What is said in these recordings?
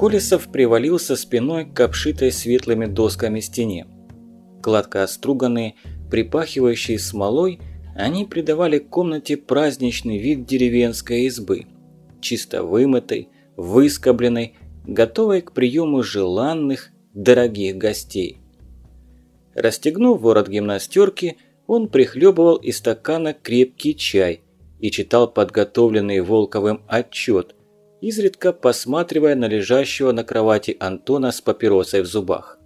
Колесов привалился спиной к обшитой светлыми досками стене. Гладко оструганные, припахивающие смолой, они придавали комнате праздничный вид деревенской избы. Чисто вымытой, выскобленной, готовой к приему желанных, дорогих гостей. Расстегнув ворот гимнастерки, он прихлебывал из стакана крепкий чай и читал подготовленный Волковым отчет, изредка посматривая на лежащего на кровати Антона с папиросой в зубах.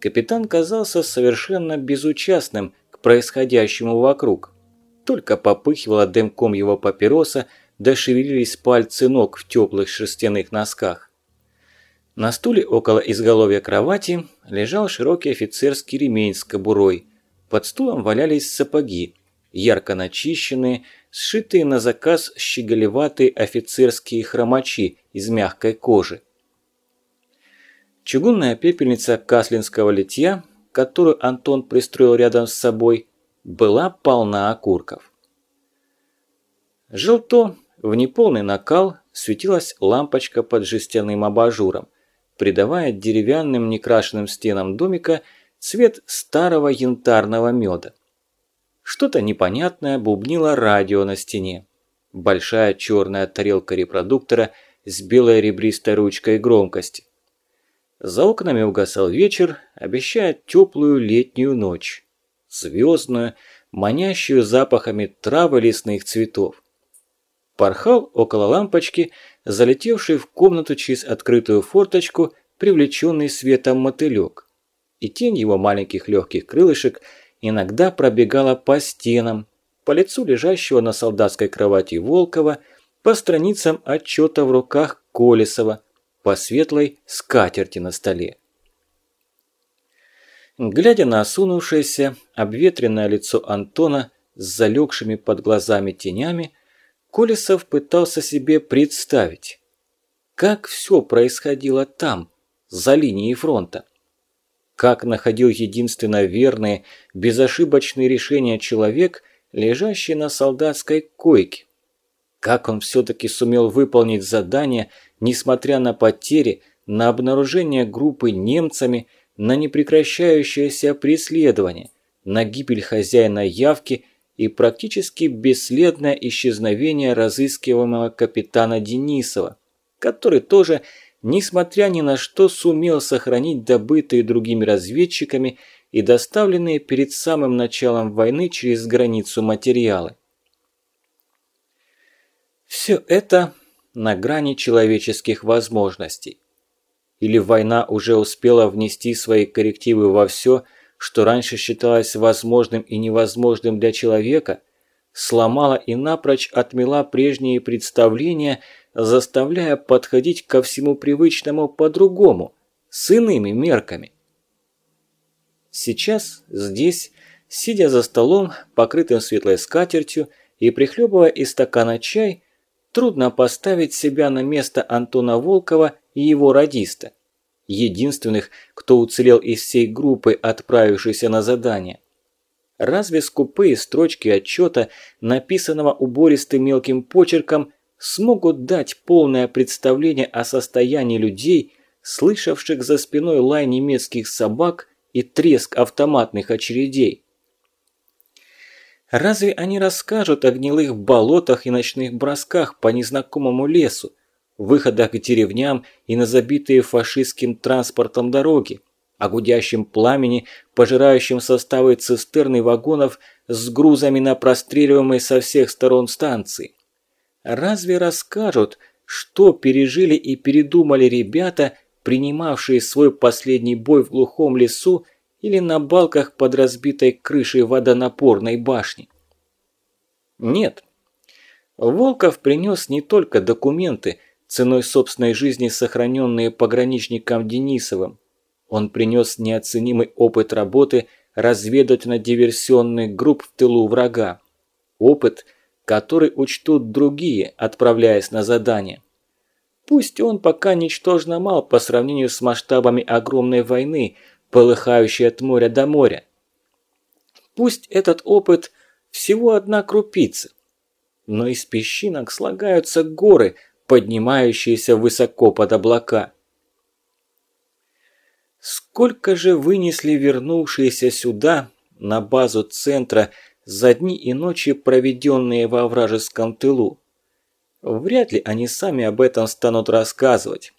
Капитан казался совершенно безучастным к происходящему вокруг. Только попыхивала дымком его папироса, да шевелились пальцы ног в теплых шерстяных носках. На стуле около изголовья кровати лежал широкий офицерский ремень с кобурой. Под стулом валялись сапоги, ярко начищенные, сшитые на заказ щеголеватые офицерские хромачи из мягкой кожи. Чугунная пепельница каслинского литья, которую Антон пристроил рядом с собой, была полна окурков. Желто, в неполный накал, светилась лампочка под жестяным абажуром, придавая деревянным некрашенным стенам домика цвет старого янтарного меда. Что-то непонятное бубнило радио на стене. Большая черная тарелка репродуктора с белой ребристой ручкой громкости. За окнами угасал вечер, обещая теплую летнюю ночь. Звездную, манящую запахами травы лесных цветов. Порхал около лампочки, залетевший в комнату через открытую форточку, привлеченный светом мотылек. И тень его маленьких легких крылышек иногда пробегала по стенам, по лицу лежащего на солдатской кровати Волкова, по страницам отчета в руках Колесова, по светлой скатерти на столе. Глядя на осунувшееся, обветренное лицо Антона с залегшими под глазами тенями, Колесов пытался себе представить, как все происходило там, за линией фронта. Как находил единственно верные, безошибочные решения человек, лежащий на солдатской койке. Как он все-таки сумел выполнить задание – несмотря на потери, на обнаружение группы немцами, на непрекращающееся преследование, на гибель хозяина явки и практически бесследное исчезновение разыскиваемого капитана Денисова, который тоже, несмотря ни на что, сумел сохранить добытые другими разведчиками и доставленные перед самым началом войны через границу материалы. Все это на грани человеческих возможностей. Или война уже успела внести свои коррективы во все, что раньше считалось возможным и невозможным для человека, сломала и напрочь отмела прежние представления, заставляя подходить ко всему привычному по-другому, с иными мерками. Сейчас, здесь, сидя за столом, покрытым светлой скатертью и прихлебывая из стакана чай, Трудно поставить себя на место Антона Волкова и его радиста, единственных, кто уцелел из всей группы, отправившейся на задание. Разве скупые строчки отчета, написанного убористым мелким почерком, смогут дать полное представление о состоянии людей, слышавших за спиной лай немецких собак и треск автоматных очередей? Разве они расскажут о гнилых болотах и ночных бросках по незнакомому лесу, выходах к деревням и на забитые фашистским транспортом дороги, о гудящем пламени, пожирающем составы цистерн вагонов с грузами на простреливаемой со всех сторон станции? Разве расскажут, что пережили и передумали ребята, принимавшие свой последний бой в глухом лесу или на балках под разбитой крышей водонапорной башни. Нет. Волков принес не только документы, ценой собственной жизни сохраненные пограничником Денисовым. Он принес неоценимый опыт работы разведывательно-диверсионных групп в тылу врага. Опыт, который учтут другие, отправляясь на задание. Пусть он пока ничтожно мал по сравнению с масштабами огромной войны, полыхающей от моря до моря. Пусть этот опыт всего одна крупица, но из песчинок слагаются горы, поднимающиеся высоко под облака. Сколько же вынесли вернувшиеся сюда, на базу центра, за дни и ночи, проведенные во вражеском тылу? Вряд ли они сами об этом станут рассказывать.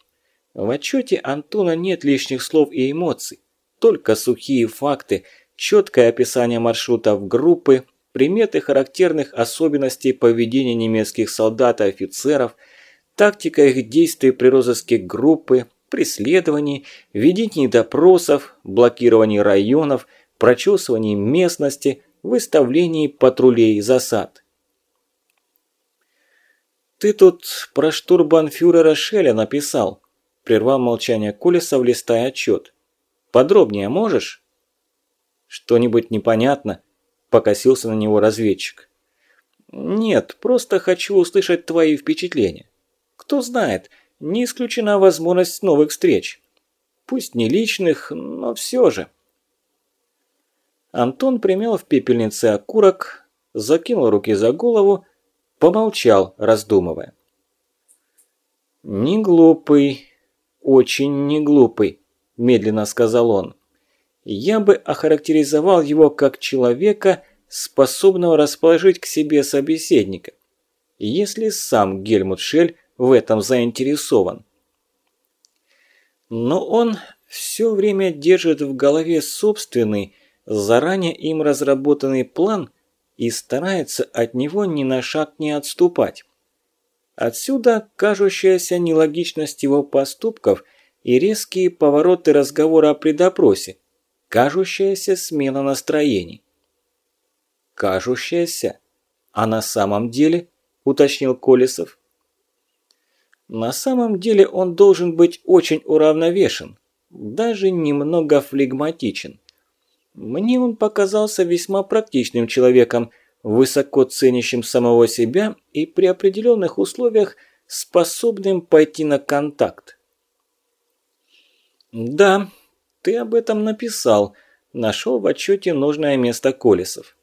В отчете Антона нет лишних слов и эмоций, только сухие факты, четкое описание маршрутов группы, приметы характерных особенностей поведения немецких солдат и офицеров, тактика их действий при розыске группы, преследовании, ведении допросов, блокировании районов, прочесывании местности, выставлении патрулей и засад. «Ты тут про штурбанфюрера Шеля написал», – прервал молчание Колесов, листая отчет. «Подробнее можешь?» «Что-нибудь непонятно?» – покосился на него разведчик. «Нет, просто хочу услышать твои впечатления. Кто знает, не исключена возможность новых встреч. Пусть не личных, но все же». Антон примял в пепельнице окурок, закинул руки за голову, помолчал, раздумывая. «Не глупый, очень не глупый», – медленно сказал он я бы охарактеризовал его как человека, способного расположить к себе собеседника, если сам Гельмут Шель в этом заинтересован. Но он все время держит в голове собственный, заранее им разработанный план и старается от него ни на шаг не отступать. Отсюда кажущаяся нелогичность его поступков и резкие повороты разговора при допросе, кажущаяся смена настроений. Кажущаяся? А на самом деле, уточнил Колесов. На самом деле он должен быть очень уравновешен, даже немного флегматичен. Мне он показался весьма практичным человеком, высоко ценящим самого себя и при определенных условиях способным пойти на контакт. Да, ты об этом написал. Нашел в отчете нужное место Колесов.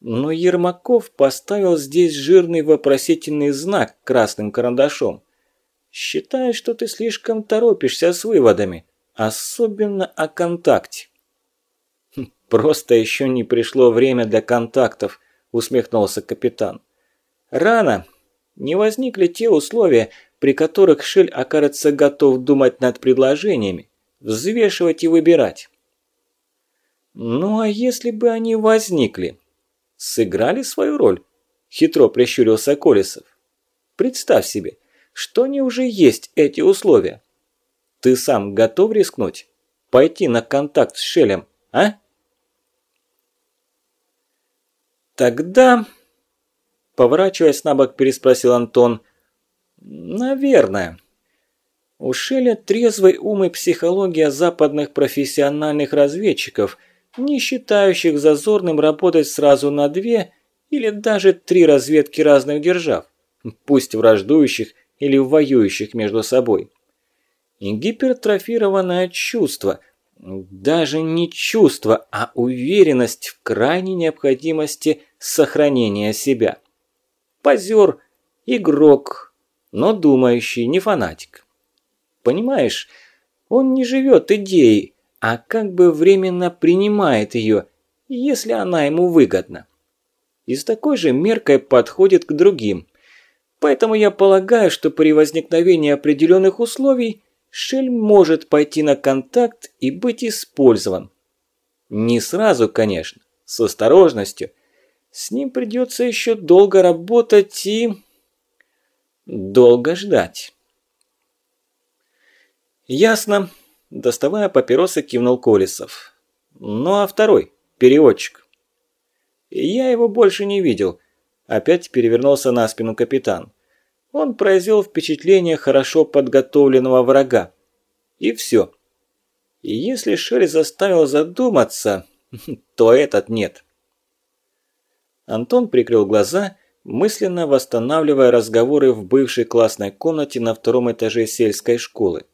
Но Ермаков поставил здесь жирный вопросительный знак красным карандашом. Считает, что ты слишком торопишься с выводами, особенно о контакте. «Хм, «Просто еще не пришло время для контактов», – усмехнулся капитан. «Рано. Не возникли те условия, при которых Шель окажется готов думать над предложениями, взвешивать и выбирать. Ну а если бы они возникли? Сыграли свою роль? Хитро прищурился Колесов. Представь себе, что они уже есть эти условия. Ты сам готов рискнуть? Пойти на контакт с Шелем, а? Тогда... Поворачиваясь на бок, переспросил Антон. «Наверное». У Шеля трезвый ум и психология западных профессиональных разведчиков, не считающих зазорным работать сразу на две или даже три разведки разных держав, пусть враждующих или воюющих между собой. И гипертрофированное чувство, даже не чувство, а уверенность в крайней необходимости сохранения себя. Позер, игрок, но думающий, не фанатик. Понимаешь, он не живет идеей, а как бы временно принимает ее, если она ему выгодна. И с такой же меркой подходит к другим. Поэтому я полагаю, что при возникновении определенных условий Шель может пойти на контакт и быть использован. Не сразу, конечно, с осторожностью. С ним придется еще долго работать и... долго ждать. «Ясно», – доставая папиросы, кивнул Колесов. «Ну а второй, переводчик?» «Я его больше не видел», – опять перевернулся на спину капитан. Он произвел впечатление хорошо подготовленного врага. И все. И если Шель заставил задуматься, то этот нет. Антон прикрыл глаза, мысленно восстанавливая разговоры в бывшей классной комнате на втором этаже сельской школы.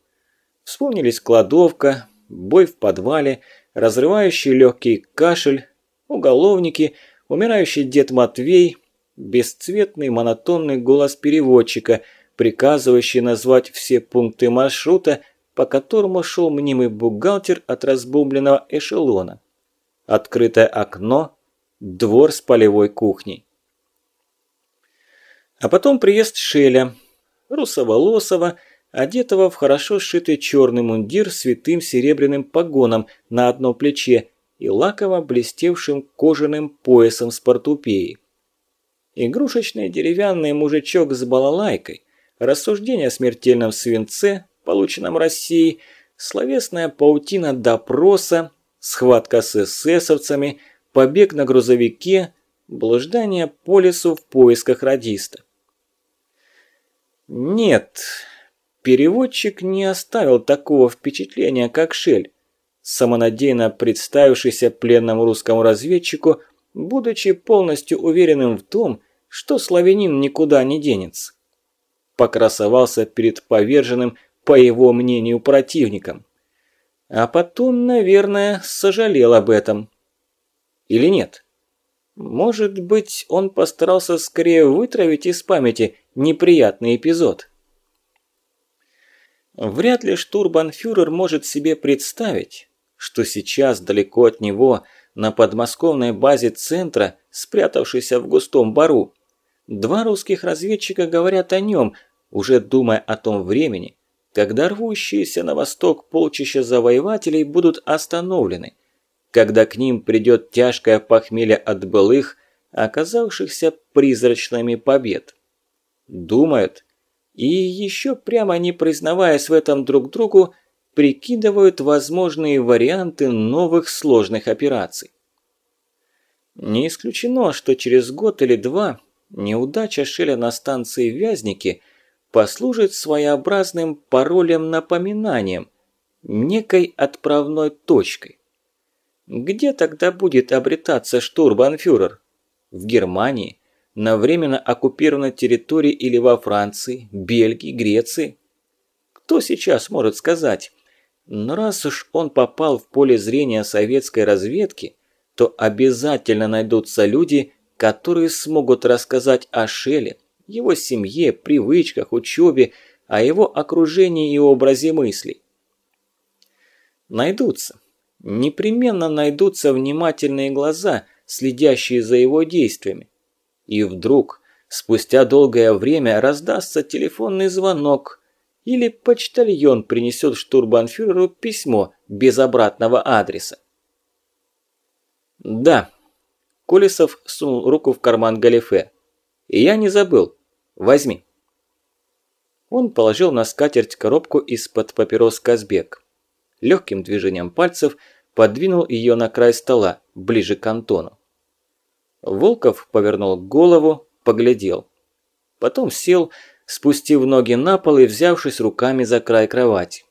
Вспомнились кладовка, бой в подвале, разрывающий легкий кашель, уголовники, умирающий дед Матвей, бесцветный монотонный голос переводчика, приказывающий назвать все пункты маршрута, по которому шел мнимый бухгалтер от разбомбленного эшелона. Открытое окно, двор с полевой кухней. А потом приезд Шеля, русоволосого, одетого в хорошо сшитый черный мундир с святым серебряным погоном на одно плече и лаково блестевшим кожаным поясом с портупеей. Игрушечный деревянный мужичок с балалайкой, рассуждение о смертельном свинце, полученном Россией, словесная паутина допроса, схватка с эсэсовцами, побег на грузовике, блуждание по лесу в поисках радиста. Нет, Переводчик не оставил такого впечатления, как Шель, самонадеянно представившийся пленному русскому разведчику, будучи полностью уверенным в том, что славянин никуда не денется. Покрасовался перед поверженным, по его мнению, противником. А потом, наверное, сожалел об этом. Или нет? Может быть, он постарался скорее вытравить из памяти неприятный эпизод. Вряд ли штурбанфюрер может себе представить, что сейчас далеко от него, на подмосковной базе центра, спрятавшейся в густом бару, два русских разведчика говорят о нем, уже думая о том времени, когда рвущиеся на восток полчища завоевателей будут остановлены, когда к ним придет тяжкое похмелье от былых, оказавшихся призрачными побед. Думают, и еще прямо не признаваясь в этом друг другу, прикидывают возможные варианты новых сложных операций. Не исключено, что через год или два неудача Шеля на станции Вязники послужит своеобразным паролем-напоминанием, некой отправной точкой. Где тогда будет обретаться штурбанфюрер? В Германии? на временно оккупированной территории или во Франции, Бельгии, Греции? Кто сейчас может сказать? Но раз уж он попал в поле зрения советской разведки, то обязательно найдутся люди, которые смогут рассказать о Шеле, его семье, привычках, учебе, о его окружении и образе мыслей. Найдутся. Непременно найдутся внимательные глаза, следящие за его действиями. И вдруг, спустя долгое время, раздастся телефонный звонок, или почтальон принесет штурбанфюреру письмо без обратного адреса. «Да», – Колесов сунул руку в карман галифе. «И я не забыл. Возьми». Он положил на скатерть коробку из-под папирос Казбек. Легким движением пальцев подвинул ее на край стола, ближе к Антону. Волков повернул голову, поглядел. Потом сел, спустив ноги на пол и взявшись руками за край кровати.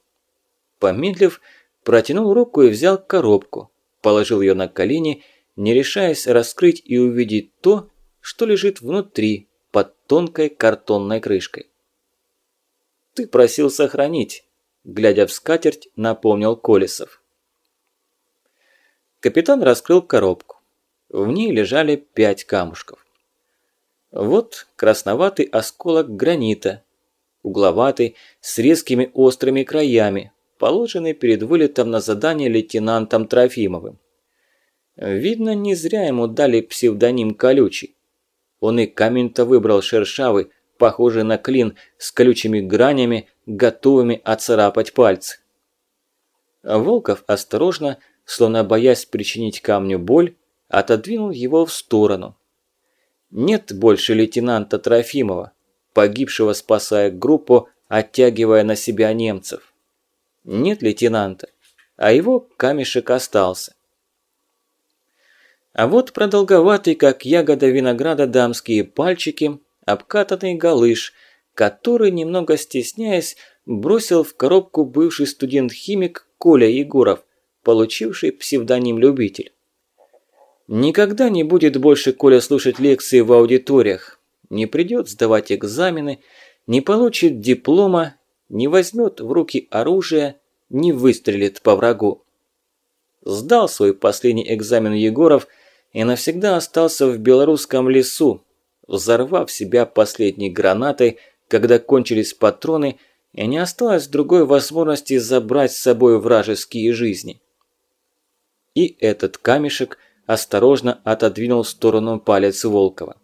Помедлив, протянул руку и взял коробку, положил ее на колени, не решаясь раскрыть и увидеть то, что лежит внутри, под тонкой картонной крышкой. «Ты просил сохранить», – глядя в скатерть, напомнил Колесов. Капитан раскрыл коробку. В ней лежали пять камушков. Вот красноватый осколок гранита, угловатый, с резкими острыми краями, положенный перед вылетом на задание лейтенантом Трофимовым. Видно, не зря ему дали псевдоним «Колючий». Он и камень-то выбрал шершавый, похожий на клин, с колючими гранями, готовыми оцарапать пальцы. Волков осторожно, словно боясь причинить камню боль, отодвинул его в сторону. Нет больше лейтенанта Трофимова, погибшего спасая группу, оттягивая на себя немцев. Нет лейтенанта, а его камешек остался. А вот продолговатый, как ягода винограда, дамские пальчики, обкатанный галыш, который, немного стесняясь, бросил в коробку бывший студент-химик Коля Егоров, получивший псевдоним «Любитель». Никогда не будет больше Коля слушать лекции в аудиториях, не придет сдавать экзамены, не получит диплома, не возьмет в руки оружие, не выстрелит по врагу. Сдал свой последний экзамен Егоров и навсегда остался в белорусском лесу, взорвав себя последней гранатой, когда кончились патроны, и не осталось другой возможности забрать с собой вражеские жизни. И этот камешек осторожно отодвинул в сторону палец Волкова.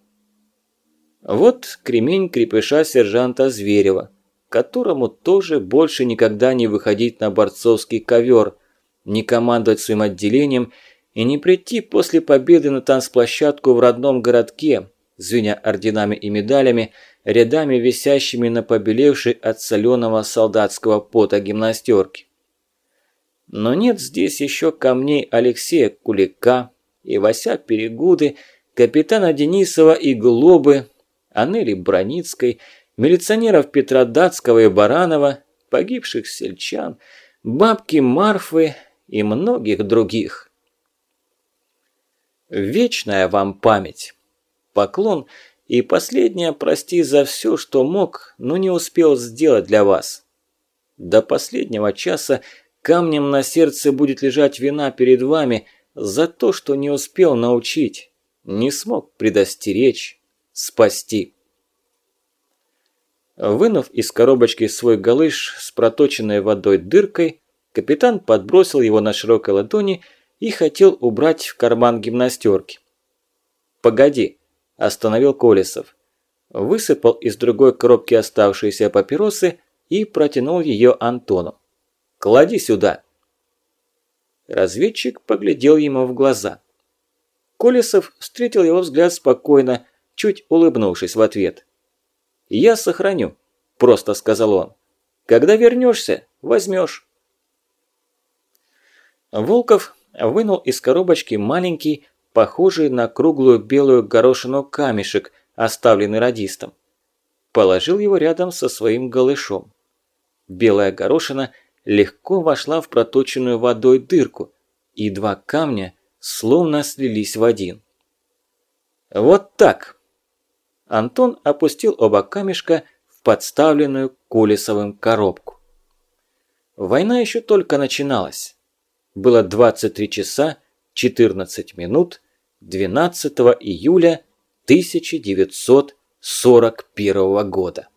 Вот кремень крепыша сержанта Зверева, которому тоже больше никогда не выходить на борцовский ковер, не командовать своим отделением и не прийти после победы на танцплощадку в родном городке, звеня орденами и медалями, рядами висящими на побелевшей от соленого солдатского пота гимнастерке. Но нет здесь еще камней Алексея Кулика, Ивася Перегуды, капитана Денисова и Глобы, Анели Броницкой, милиционеров Петра Датского и Баранова, погибших сельчан, бабки Марфы и многих других. Вечная вам память. Поклон и последнее прости за все, что мог, но не успел сделать для вас. До последнего часа камнем на сердце будет лежать вина перед вами за то, что не успел научить, не смог предостеречь, спасти. Вынув из коробочки свой галыш с проточенной водой дыркой, капитан подбросил его на широкой ладони и хотел убрать в карман гимнастерки. «Погоди», – остановил Колесов. Высыпал из другой коробки оставшиеся папиросы и протянул ее Антону. «Клади сюда». Разведчик поглядел ему в глаза. Колесов встретил его взгляд спокойно, чуть улыбнувшись в ответ. «Я сохраню», – просто сказал он. «Когда вернешься, возьмешь». Волков вынул из коробочки маленький, похожий на круглую белую горошину камешек, оставленный радистом. Положил его рядом со своим голышом. Белая горошина легко вошла в проточенную водой дырку, и два камня словно слились в один. «Вот так!» Антон опустил оба камешка в подставленную Колесовым коробку. Война еще только начиналась. Было 23 часа 14 минут 12 июля 1941 года.